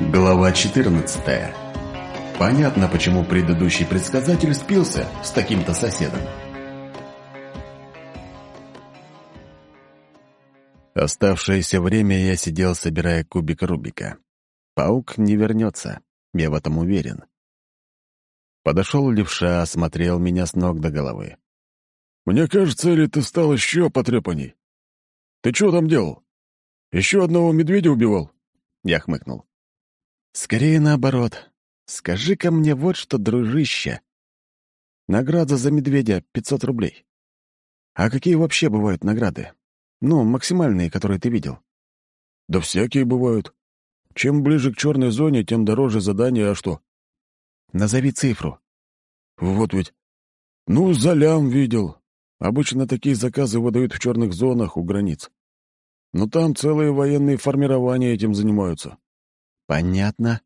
Глава 14. Понятно, почему предыдущий предсказатель спился с таким-то соседом. Оставшееся время я сидел, собирая кубик Рубика. Паук не вернется, я в этом уверен. Подошел левша, осмотрел меня с ног до головы. «Мне кажется, или ты стал еще потрепанней? Ты что там делал? Еще одного медведя убивал?» Я хмыкнул. «Скорее наоборот. Скажи-ка мне вот что, дружище. Награда за медведя — 500 рублей. А какие вообще бывают награды? Ну, максимальные, которые ты видел?» «Да всякие бывают. Чем ближе к черной зоне, тем дороже задание, а что?» «Назови цифру». «Вот ведь. Ну, за лям видел. Обычно такие заказы выдают в черных зонах у границ. Но там целые военные формирования этим занимаются. Понятно.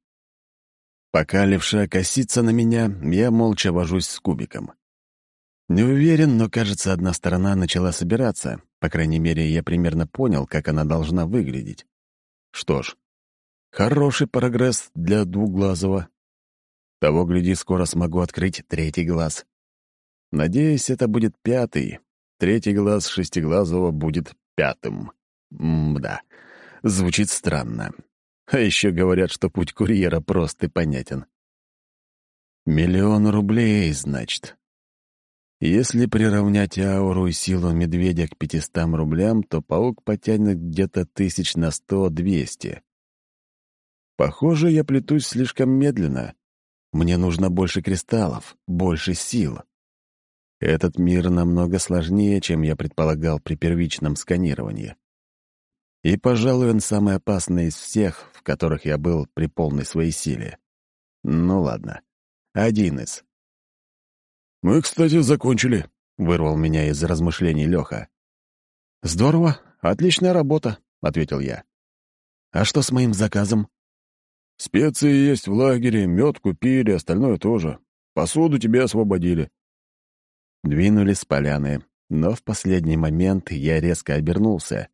Пока левша косится на меня, я молча вожусь с кубиком. Не уверен, но, кажется, одна сторона начала собираться. По крайней мере, я примерно понял, как она должна выглядеть. Что ж, хороший прогресс для двуглазого. Того, гляди, скоро смогу открыть третий глаз. Надеюсь, это будет пятый. Третий глаз шестиглазого будет пятым. М-да, звучит странно. А еще говорят, что путь курьера прост и понятен. Миллион рублей, значит. Если приравнять ауру и силу медведя к пятистам рублям, то паук потянет где-то тысяч на сто-двести. Похоже, я плетусь слишком медленно. Мне нужно больше кристаллов, больше сил. Этот мир намного сложнее, чем я предполагал при первичном сканировании. И, пожалуй, он самый опасный из всех, в которых я был при полной своей силе. Ну ладно, один из. «Мы, кстати, закончили», — вырвал меня из размышлений Леха. «Здорово, отличная работа», — ответил я. «А что с моим заказом?» «Специи есть в лагере, мед купили, остальное тоже. Посуду тебе освободили. Двинулись с поляны, но в последний момент я резко обернулся,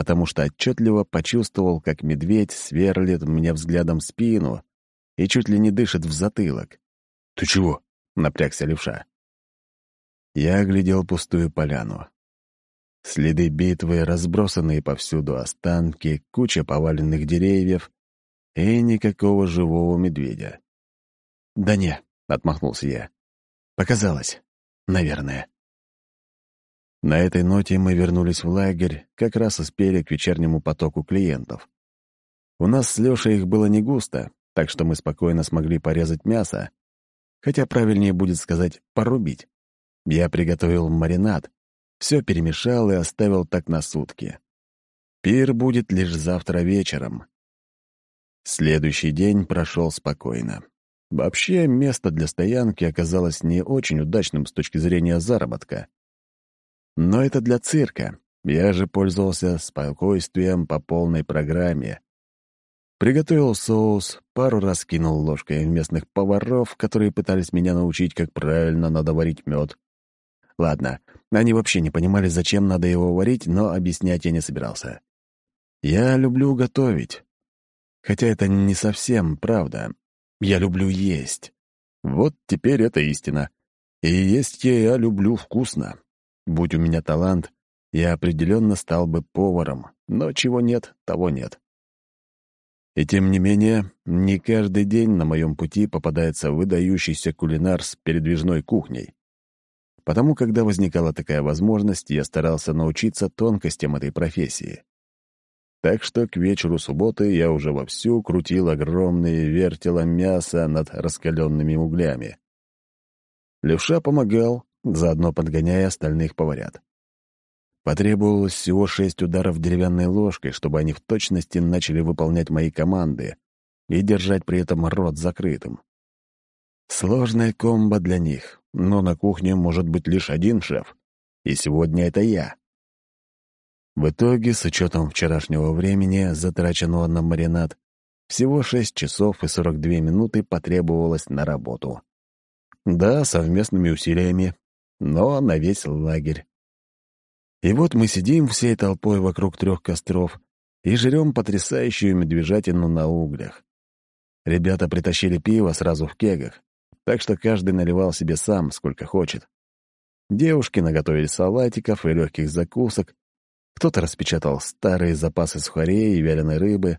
потому что отчетливо почувствовал, как медведь сверлит мне взглядом спину и чуть ли не дышит в затылок. «Ты чего?» — напрягся левша. Я оглядел пустую поляну. Следы битвы, разбросанные повсюду останки, куча поваленных деревьев и никакого живого медведя. «Да не», — отмахнулся я. «Показалось. Наверное. На этой ноте мы вернулись в лагерь, как раз успели к вечернему потоку клиентов. У нас с Лешей их было не густо, так что мы спокойно смогли порезать мясо, хотя правильнее будет сказать «порубить». Я приготовил маринад, все перемешал и оставил так на сутки. Пир будет лишь завтра вечером. Следующий день прошел спокойно. Вообще, место для стоянки оказалось не очень удачным с точки зрения заработка. Но это для цирка. Я же пользовался спокойствием по полной программе. Приготовил соус, пару раз кинул ложкой местных поваров, которые пытались меня научить, как правильно надо варить мед. Ладно, они вообще не понимали, зачем надо его варить, но объяснять я не собирался. Я люблю готовить. Хотя это не совсем правда. Я люблю есть. Вот теперь это истина. И есть я люблю вкусно. Будь у меня талант, я определенно стал бы поваром, но чего нет, того нет. И тем не менее, не каждый день на моем пути попадается выдающийся кулинар с передвижной кухней. Потому, когда возникала такая возможность, я старался научиться тонкостям этой профессии. Так что к вечеру субботы я уже вовсю крутил огромные вертела мяса над раскаленными углями. Левша помогал, заодно подгоняя остальных поварят. Потребовалось всего шесть ударов деревянной ложкой, чтобы они в точности начали выполнять мои команды и держать при этом рот закрытым. Сложная комбо для них, но на кухне может быть лишь один шеф, и сегодня это я. В итоге, с учетом вчерашнего времени, затраченного на маринад, всего 6 часов и 42 минуты потребовалось на работу. Да, совместными усилиями, но на весь лагерь. И вот мы сидим всей толпой вокруг трех костров и жрем потрясающую медвежатину на углях. Ребята притащили пиво сразу в кегах, так что каждый наливал себе сам, сколько хочет. Девушки наготовили салатиков и легких закусок, кто-то распечатал старые запасы сухарей и вяленой рыбы.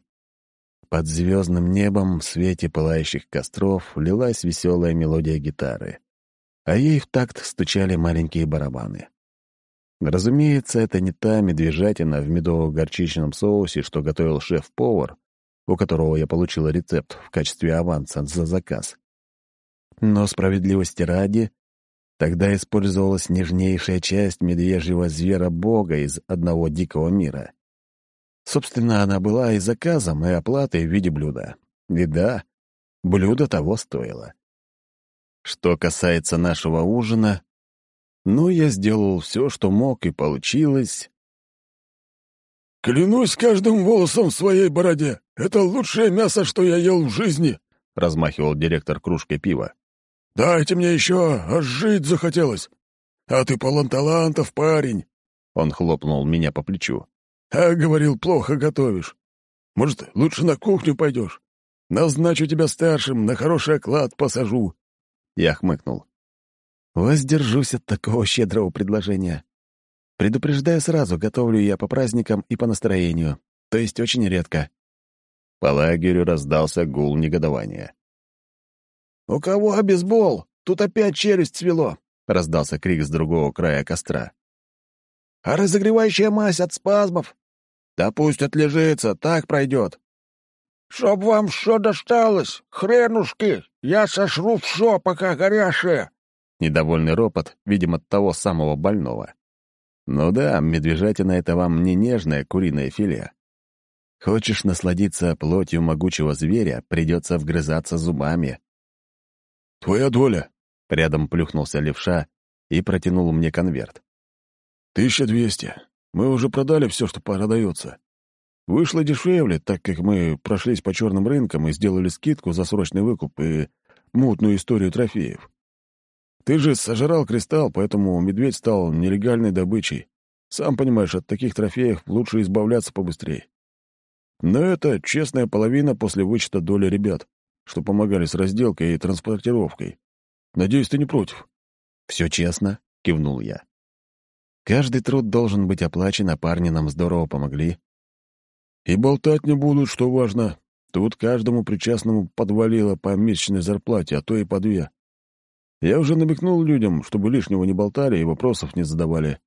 Под звездным небом в свете пылающих костров лилась веселая мелодия гитары, а ей в такт стучали маленькие барабаны. Разумеется, это не та медвежатина в медово-горчичном соусе, что готовил шеф-повар, у которого я получил рецепт в качестве аванса за заказ. Но справедливости ради, тогда использовалась нежнейшая часть медвежьего звера-бога из одного дикого мира. Собственно, она была и заказом, и оплатой в виде блюда. И да, блюдо того стоило. Что касается нашего ужина, ну, я сделал все, что мог, и получилось. «Клянусь каждым волосом в своей бороде! Это лучшее мясо, что я ел в жизни!» — размахивал директор кружкой пива. «Дайте мне еще, аж жить захотелось! А ты полон талантов, парень!» Он хлопнул меня по плечу. «А, говорил, плохо готовишь. Может, лучше на кухню пойдешь? Назначу тебя старшим, на хороший оклад посажу». Я хмыкнул. Воздержусь от такого щедрого предложения. Предупреждаю сразу, готовлю я по праздникам и по настроению, то есть очень редко. По лагерю раздался гул негодования. «У кого обезбол? Тут опять челюсть свело!» — раздался крик с другого края костра. «А разогревающая мазь от спазмов?» «Да пусть отлежится, так пройдет». «Чтоб вам что досталось, хренушки! Я сошру все, пока горяшее!» Недовольный ропот, видимо, того самого больного. Ну да, медвежатина — это вам не нежное куриное филе. Хочешь насладиться плотью могучего зверя, придется вгрызаться зубами. «Твоя доля!» — рядом плюхнулся левша и протянул мне конверт. «Тысяча двести. Мы уже продали все, что продается. Вышло дешевле, так как мы прошлись по черным рынкам и сделали скидку за срочный выкуп и мутную историю трофеев. Ты же сожрал кристалл, поэтому медведь стал нелегальной добычей. Сам понимаешь, от таких трофеев лучше избавляться побыстрее. Но это честная половина после вычета доли ребят, что помогали с разделкой и транспортировкой. Надеюсь, ты не против?» «Все честно», — кивнул я. «Каждый труд должен быть оплачен, а парни нам здорово помогли». «И болтать не будут, что важно. Тут каждому причастному подвалило по месячной зарплате, а то и по две. Я уже намекнул людям, чтобы лишнего не болтали и вопросов не задавали.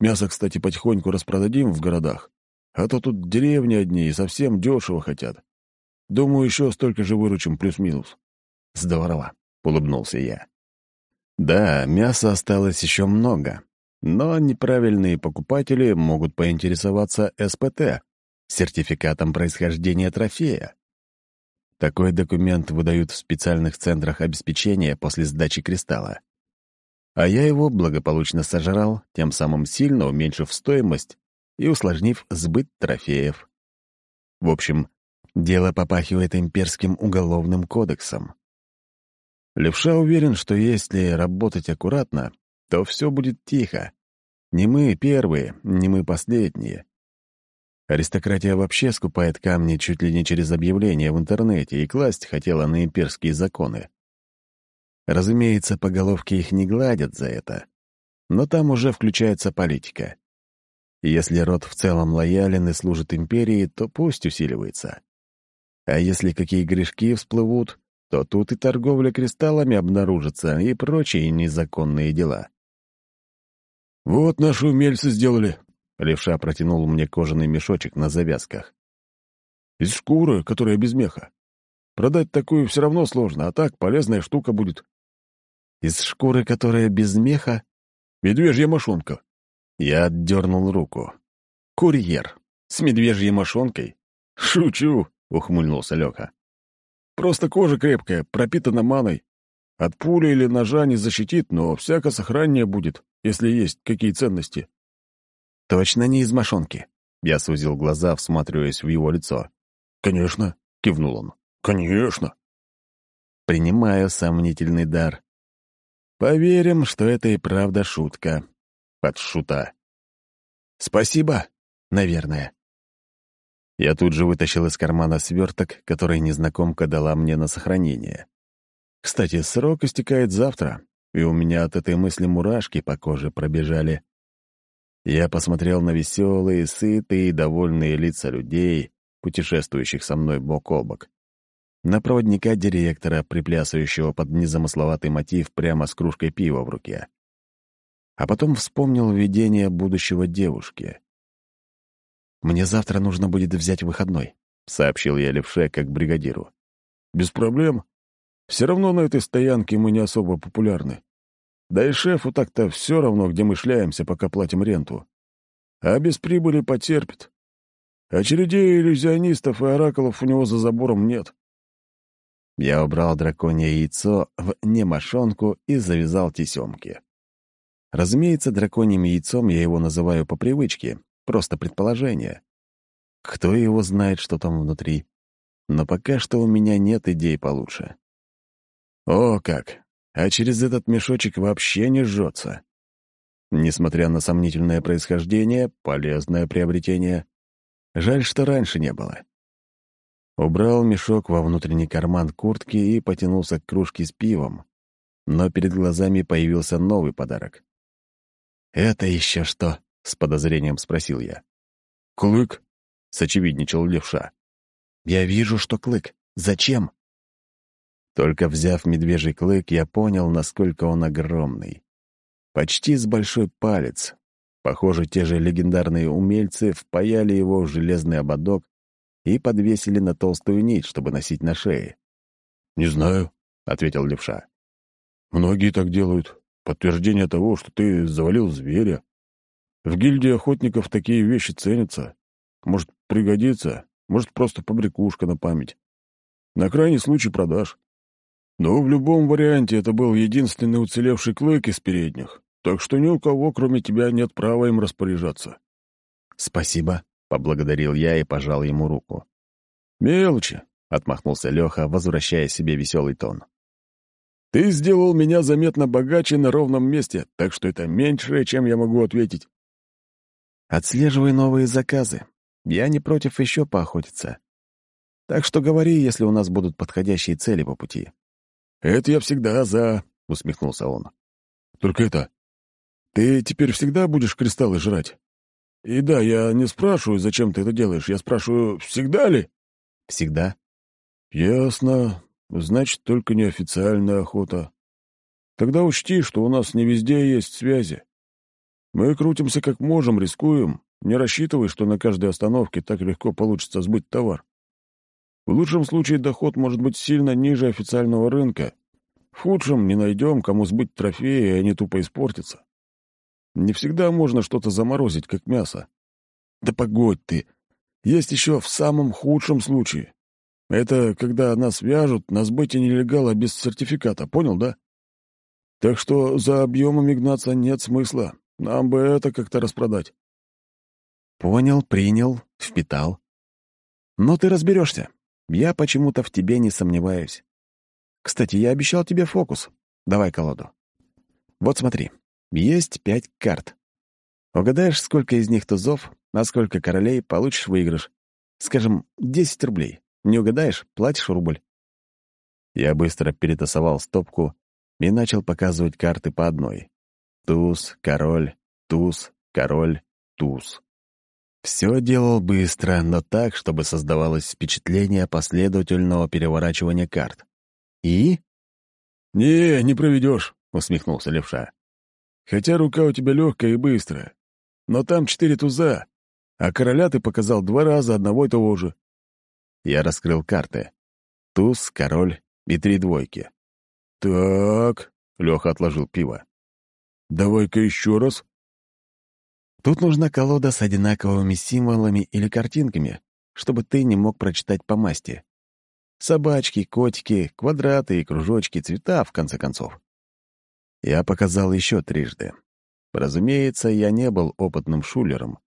Мясо, кстати, потихоньку распродадим в городах, а то тут деревни одни и совсем дешево хотят. Думаю, еще столько же выручим, плюс-минус». «Здорово», — улыбнулся я. «Да, мяса осталось еще много, но неправильные покупатели могут поинтересоваться СПТ, сертификатом происхождения трофея. Такой документ выдают в специальных центрах обеспечения после сдачи кристалла. А я его благополучно сожрал, тем самым сильно уменьшив стоимость и усложнив сбыт трофеев. В общем, дело попахивает имперским уголовным кодексом. Левша уверен, что если работать аккуратно, то все будет тихо. Не мы первые, не мы последние. Аристократия вообще скупает камни чуть ли не через объявления в интернете и класть хотела на имперские законы. Разумеется, по головке их не гладят за это. Но там уже включается политика. Если род в целом лоялен и служит империи, то пусть усиливается. А если какие грешки всплывут, то тут и торговля кристаллами обнаружится, и прочие незаконные дела. «Вот наши умельцы сделали», Левша протянул мне кожаный мешочек на завязках. «Из шкуры, которая без меха. Продать такую все равно сложно, а так полезная штука будет». «Из шкуры, которая без меха?» «Медвежья мошонка». Я отдернул руку. «Курьер. С медвежьей мошонкой?» «Шучу», — ухмыльнулся Лёха. «Просто кожа крепкая, пропитана маной. От пули или ножа не защитит, но всяко сохраннее будет, если есть какие ценности». «Точно не из мошонки?» Я сузил глаза, всматриваясь в его лицо. «Конечно», — кивнул он. «Конечно». Принимаю сомнительный дар. Поверим, что это и правда шутка. Подшута. Спасибо, наверное. Я тут же вытащил из кармана сверток, который незнакомка дала мне на сохранение. Кстати, срок истекает завтра, и у меня от этой мысли мурашки по коже пробежали. Я посмотрел на веселые, сытые и довольные лица людей, путешествующих со мной бок о бок. На проводника директора, приплясывающего под незамысловатый мотив прямо с кружкой пива в руке. А потом вспомнил видение будущего девушки. «Мне завтра нужно будет взять выходной», — сообщил я левше как бригадиру. «Без проблем. Все равно на этой стоянке мы не особо популярны. Да и шефу так-то все равно, где мы шляемся, пока платим ренту. А без прибыли потерпит. Очередей иллюзионистов и оракулов у него за забором нет. Я убрал драконье яйцо в немошонку и завязал тесемки. Разумеется, драконьим яйцом я его называю по привычке, просто предположение. Кто его знает, что там внутри. Но пока что у меня нет идей получше. О, как! А через этот мешочек вообще не жжется. Несмотря на сомнительное происхождение, полезное приобретение. Жаль, что раньше не было. Убрал мешок во внутренний карман куртки и потянулся к кружке с пивом. Но перед глазами появился новый подарок. «Это еще что?» — с подозрением спросил я. «Клык?» — сочевидничал левша. «Я вижу, что клык. Зачем?» Только взяв медвежий клык, я понял, насколько он огромный. Почти с большой палец. Похоже, те же легендарные умельцы впаяли его в железный ободок и подвесили на толстую нить, чтобы носить на шее. «Не знаю», — ответил левша. «Многие так делают. Подтверждение того, что ты завалил зверя. В гильдии охотников такие вещи ценятся. Может, пригодится, может, просто побрякушка на память. На крайний случай продашь. Но в любом варианте это был единственный уцелевший клык из передних, так что ни у кого, кроме тебя, нет права им распоряжаться». «Спасибо», — поблагодарил я и пожал ему руку. «Мелочи», — отмахнулся Леха, возвращая себе веселый тон. «Ты сделал меня заметно богаче на ровном месте, так что это меньшее, чем я могу ответить». «Отслеживай новые заказы. Я не против еще поохотиться. Так что говори, если у нас будут подходящие цели по пути». «Это я всегда за», — усмехнулся он. «Только это... Ты теперь всегда будешь кристаллы жрать? И да, я не спрашиваю, зачем ты это делаешь. Я спрашиваю, всегда ли?» «Всегда». «Ясно. Значит, только неофициальная охота. Тогда учти, что у нас не везде есть связи. Мы крутимся как можем, рискуем. Не рассчитывай, что на каждой остановке так легко получится сбыть товар. В лучшем случае доход может быть сильно ниже официального рынка. В худшем не найдем, кому сбыть трофеи, и они тупо испортятся. Не всегда можно что-то заморозить, как мясо. Да погодь ты. Есть еще в самом худшем случае. Это когда нас вяжут на сбытие нелегала без сертификата, понял, да? Так что за объемами гнаться нет смысла. Нам бы это как-то распродать. Понял, принял, впитал. Но ты разберешься. Я почему-то в тебе не сомневаюсь. Кстати, я обещал тебе фокус. Давай колоду. Вот смотри. Есть пять карт. Угадаешь, сколько из них тузов, а сколько королей, получишь выигрыш. Скажем, 10 рублей. Не угадаешь — платишь рубль. Я быстро перетасовал стопку и начал показывать карты по одной. Туз, король, туз, король, туз. Все делал быстро, но так, чтобы создавалось впечатление последовательного переворачивания карт. И? «Не, не проведешь», — усмехнулся левша. Хотя рука у тебя легкая и быстрая. Но там четыре туза, а короля ты показал два раза одного и того же. Я раскрыл карты. Туз, король и три двойки. «Так», — Леха отложил пиво. «Давай-ка еще раз». Тут нужна колода с одинаковыми символами или картинками, чтобы ты не мог прочитать по масти. Собачки, котики, квадраты и кружочки, цвета, в конце концов. Я показал еще трижды. Разумеется, я не был опытным шулером.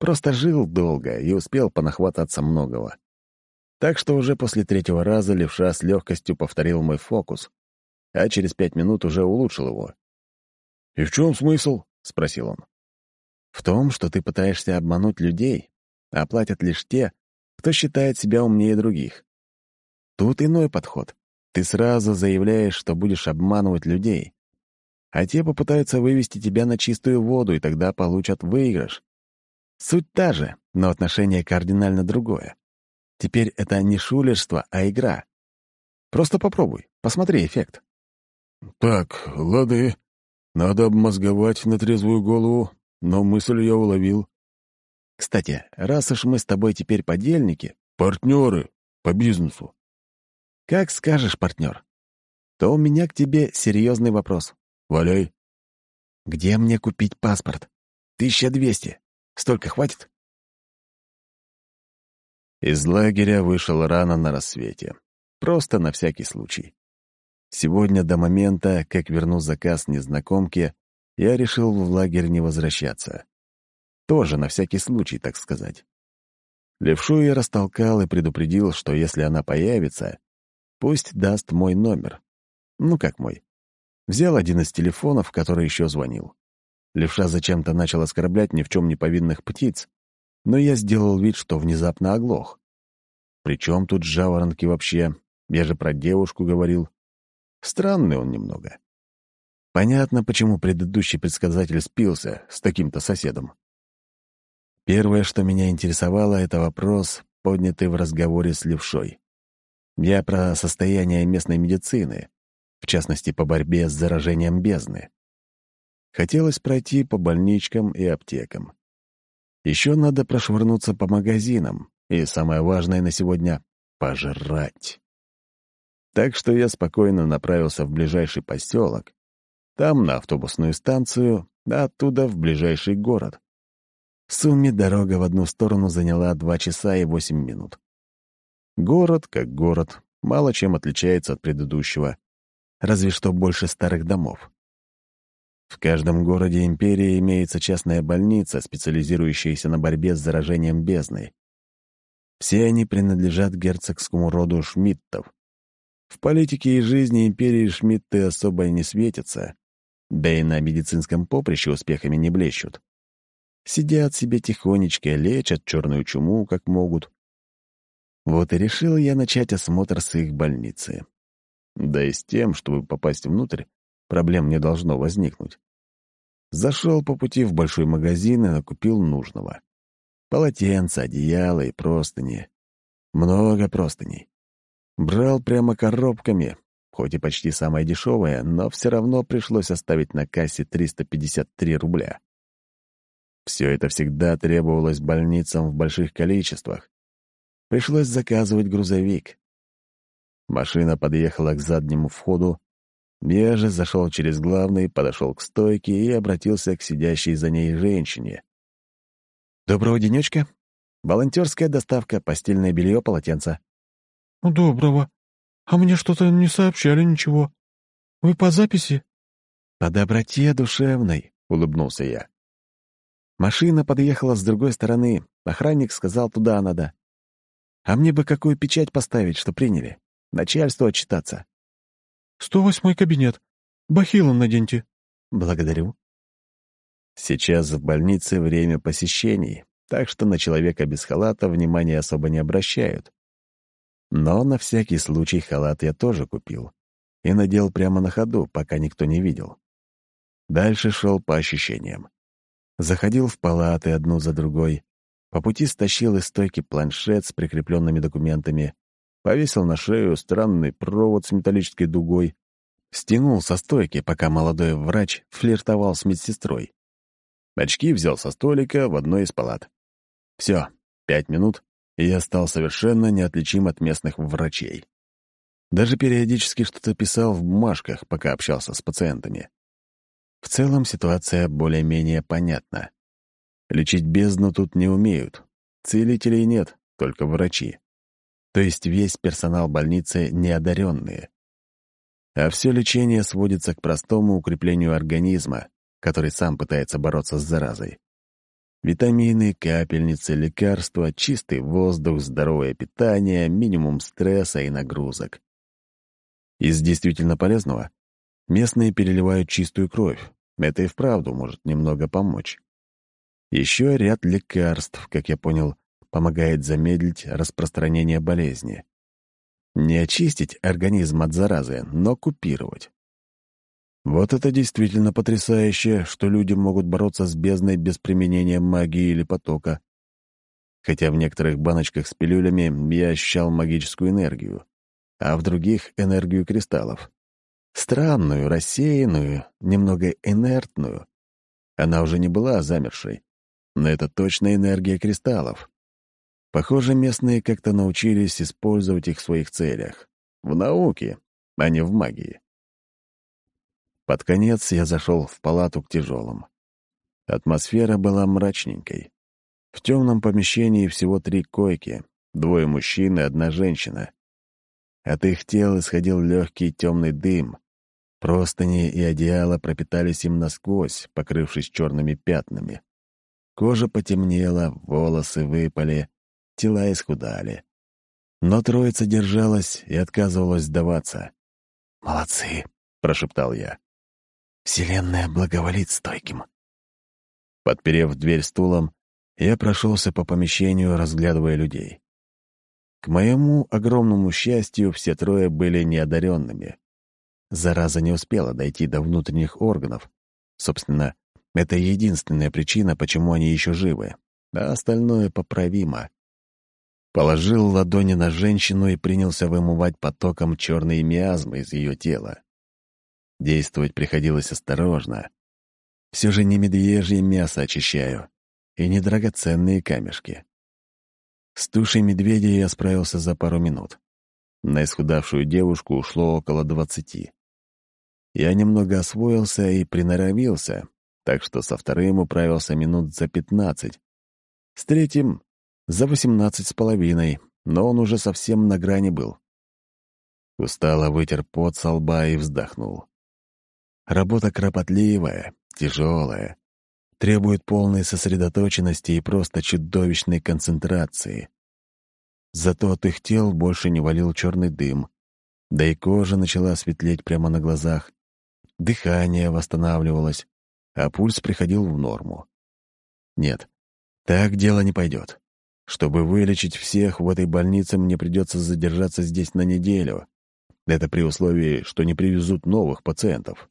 Просто жил долго и успел понахвататься многого. Так что уже после третьего раза левша с легкостью повторил мой фокус, а через пять минут уже улучшил его. «И в чем смысл?» — спросил он. «В том, что ты пытаешься обмануть людей, а платят лишь те, кто считает себя умнее других. Тут иной подход. Ты сразу заявляешь, что будешь обманывать людей, а те попытаются вывести тебя на чистую воду, и тогда получат выигрыш. Суть та же, но отношение кардинально другое. Теперь это не шулерство, а игра. Просто попробуй, посмотри эффект. «Так, лады. Надо обмозговать на трезвую голову, но мысль я уловил». «Кстати, раз уж мы с тобой теперь подельники...» «Партнеры по бизнесу». «Как скажешь, партнер. То у меня к тебе серьезный вопрос». «Валяй». «Где мне купить паспорт? Тысяча двести. Столько хватит?» Из лагеря вышел рано на рассвете. Просто на всякий случай. Сегодня до момента, как верну заказ незнакомке, я решил в лагерь не возвращаться. Тоже на всякий случай, так сказать. Левшу я растолкал и предупредил, что если она появится, пусть даст мой номер. Ну как мой. Взял один из телефонов, который еще звонил. Левша зачем-то начал оскорблять ни в чем не повинных птиц, но я сделал вид, что внезапно оглох. Причем тут жаворонки вообще? Я же про девушку говорил. Странный он немного. Понятно, почему предыдущий предсказатель спился с таким-то соседом. Первое, что меня интересовало, это вопрос, поднятый в разговоре с левшой. Я про состояние местной медицины, в частности, по борьбе с заражением бездны. Хотелось пройти по больничкам и аптекам. Еще надо прошвырнуться по магазинам, и самое важное на сегодня — пожрать. Так что я спокойно направился в ближайший поселок, там на автобусную станцию, а оттуда в ближайший город. В сумме дорога в одну сторону заняла два часа и восемь минут. Город как город, мало чем отличается от предыдущего, разве что больше старых домов. В каждом городе империи имеется частная больница, специализирующаяся на борьбе с заражением бездной. Все они принадлежат герцогскому роду Шмидтов. В политике и жизни империи Шмидты особо не светятся, да и на медицинском поприще успехами не блещут. Сидят себе тихонечко, лечат черную чуму, как могут. Вот и решил я начать осмотр с их больницы. Да и с тем, чтобы попасть внутрь, проблем не должно возникнуть. Зашел по пути в большой магазин и накупил нужного. Полотенца, одеяло и простыни. Много простыней. Брал прямо коробками, хоть и почти самое дешевое, но все равно пришлось оставить на кассе 353 рубля. Все это всегда требовалось больницам в больших количествах. Пришлось заказывать грузовик. Машина подъехала к заднему входу, я же зашел через главный, подошел к стойке и обратился к сидящей за ней женщине. «Доброго денечка. Волонтерская доставка, постельное белье, полотенца». «Доброго. А мне что-то не сообщали ничего. Вы по записи?» «По доброте душевной», — улыбнулся я. Машина подъехала с другой стороны. Охранник сказал, туда надо. А мне бы какую печать поставить, что приняли? Начальству отчитаться. «Сто восьмой кабинет. Бахилом наденьте». «Благодарю». Сейчас в больнице время посещений, так что на человека без халата внимания особо не обращают. Но на всякий случай халат я тоже купил и надел прямо на ходу, пока никто не видел. Дальше шел по ощущениям. Заходил в палаты одну за другой, по пути стащил из стойки планшет с прикрепленными документами, повесил на шею странный провод с металлической дугой, стянул со стойки, пока молодой врач флиртовал с медсестрой. Очки взял со столика в одной из палат. Все, пять минут, и я стал совершенно неотличим от местных врачей. Даже периодически что-то писал в бумажках, пока общался с пациентами. В целом ситуация более-менее понятна. Лечить бездну тут не умеют. Целителей нет, только врачи. То есть весь персонал больницы неодаренные. А все лечение сводится к простому укреплению организма, который сам пытается бороться с заразой. Витамины, капельницы, лекарства, чистый воздух, здоровое питание, минимум стресса и нагрузок. Из действительно полезного местные переливают чистую кровь. Это и вправду может немного помочь. Еще ряд лекарств, как я понял, помогает замедлить распространение болезни. Не очистить организм от заразы, но купировать. Вот это действительно потрясающе, что люди могут бороться с бездной без применения магии или потока. Хотя в некоторых баночках с пилюлями я ощущал магическую энергию, а в других — энергию кристаллов. Странную, рассеянную, немного инертную. Она уже не была замершей, но это точно энергия кристаллов. Похоже, местные как-то научились использовать их в своих целях. В науке, а не в магии. Под конец я зашел в палату к тяжелым. Атмосфера была мрачненькой. В темном помещении всего три койки, двое мужчин и одна женщина. От их тел исходил легкий темный дым. Простыни и одеяло пропитались им насквозь, покрывшись черными пятнами. Кожа потемнела, волосы выпали, тела исхудали. Но троица держалась и отказывалась сдаваться. «Молодцы!» — прошептал я. «Вселенная благоволит стойким». Подперев дверь стулом, я прошелся по помещению, разглядывая людей. К моему огромному счастью, все трое были неодаренными. Зараза не успела дойти до внутренних органов. Собственно, это единственная причина, почему они еще живы, а остальное поправимо. Положил ладони на женщину и принялся вымывать потоком черные миазмы из ее тела. Действовать приходилось осторожно. Все же не медвежье мясо очищаю, и не драгоценные камешки. С тушей медведя я справился за пару минут. На исхудавшую девушку ушло около двадцати. Я немного освоился и приноровился, так что со вторым управился минут за пятнадцать. С третьим за восемнадцать с половиной, но он уже совсем на грани был. Устало вытер пот со лба и вздохнул. Работа кропотливая, тяжелая, требует полной сосредоточенности и просто чудовищной концентрации. Зато от их тел больше не валил черный дым, да и кожа начала светлеть прямо на глазах, дыхание восстанавливалось, а пульс приходил в норму. Нет, так дело не пойдет. Чтобы вылечить всех в этой больнице, мне придется задержаться здесь на неделю. Это при условии, что не привезут новых пациентов.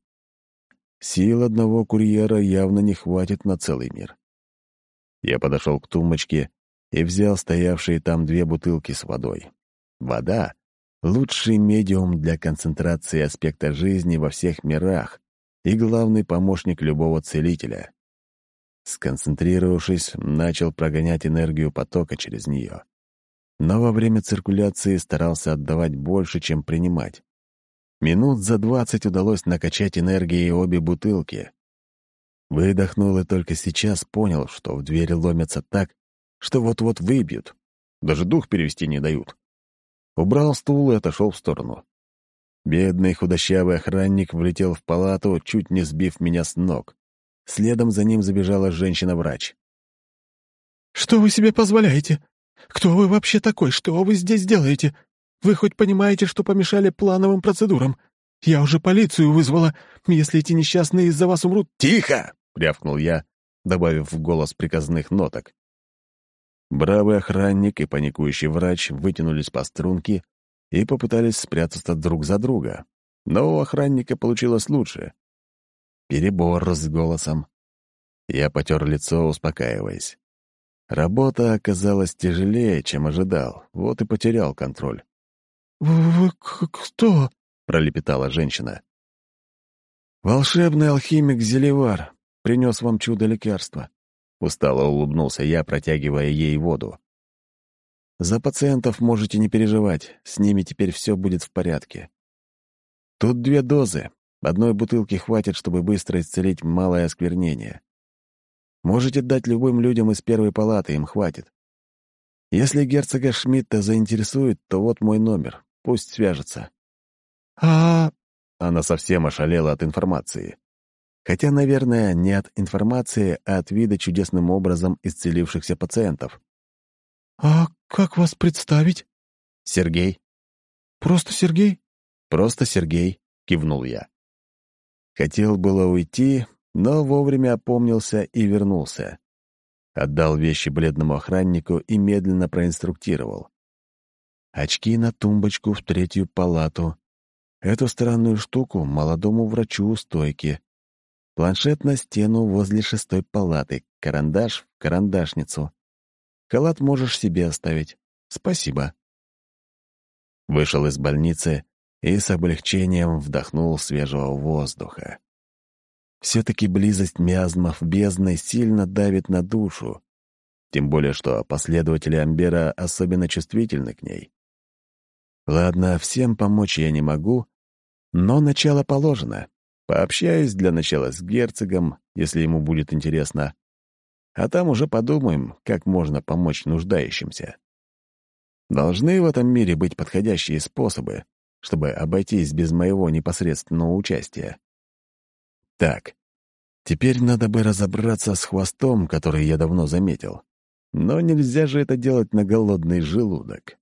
Сил одного курьера явно не хватит на целый мир. Я подошел к тумбочке и взял стоявшие там две бутылки с водой. Вода — лучший медиум для концентрации аспекта жизни во всех мирах и главный помощник любого целителя. Сконцентрировавшись, начал прогонять энергию потока через нее. Но во время циркуляции старался отдавать больше, чем принимать. Минут за двадцать удалось накачать энергией обе бутылки. Выдохнул и только сейчас понял, что в двери ломятся так, что вот-вот выбьют. Даже дух перевести не дают. Убрал стул и отошел в сторону. Бедный худощавый охранник влетел в палату, чуть не сбив меня с ног. Следом за ним забежала женщина-врач. «Что вы себе позволяете? Кто вы вообще такой? Что вы здесь делаете? Вы хоть понимаете, что помешали плановым процедурам? Я уже полицию вызвала. Если эти несчастные из-за вас умрут...» «Тихо!» — рявкнул я, добавив в голос приказных ноток. Бравый охранник и паникующий врач вытянулись по струнке и попытались спрятаться друг за друга. Но у охранника получилось лучше. Перебор с голосом. Я потер лицо, успокаиваясь. Работа оказалась тяжелее, чем ожидал, вот и потерял контроль. «Вы кто?» — пролепетала женщина. «Волшебный алхимик Зелевар принес вам чудо-лекарство», — устало улыбнулся я, протягивая ей воду. «За пациентов можете не переживать, с ними теперь все будет в порядке. Тут две дозы, Одной бутылки хватит, чтобы быстро исцелить малое осквернение. Можете дать любым людям из первой палаты, им хватит. Если герцога Шмидта заинтересует, то вот мой номер. Пусть свяжется. А... Она совсем ошалела от информации. Хотя, наверное, не от информации, а от вида чудесным образом исцелившихся пациентов. «А как вас представить?» «Сергей». «Просто Сергей?» «Просто Сергей», — кивнул я. Хотел было уйти, но вовремя опомнился и вернулся. Отдал вещи бледному охраннику и медленно проинструктировал. Очки на тумбочку в третью палату. Эту странную штуку молодому врачу у стойки. Планшет на стену возле шестой палаты, карандаш в карандашницу. Халат можешь себе оставить. Спасибо. Вышел из больницы и с облегчением вдохнул свежего воздуха. Все-таки близость миазмов бездны сильно давит на душу, тем более что последователи Амбера особенно чувствительны к ней. Ладно, всем помочь я не могу, но начало положено. Пообщаюсь для начала с герцогом, если ему будет интересно, а там уже подумаем, как можно помочь нуждающимся. Должны в этом мире быть подходящие способы, чтобы обойтись без моего непосредственного участия. Так, теперь надо бы разобраться с хвостом, который я давно заметил. Но нельзя же это делать на голодный желудок.